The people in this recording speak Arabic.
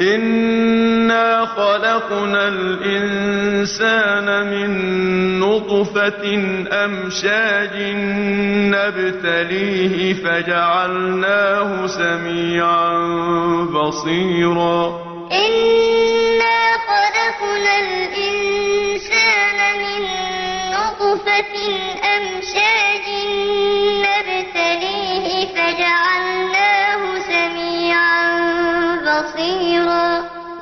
إِنَّا خَلَقْنَا الْإِنسَانَ مِن نُّطْفَةٍ أَمْشَاجٍ نَّبْتَلِيهِ فَجَعَلْنَاهُ سَمِيعًا بَصِيرًا إِنَّا خَلَقْنَا الْإِنسَانَ مِن نُّطْفَةٍ بصيرا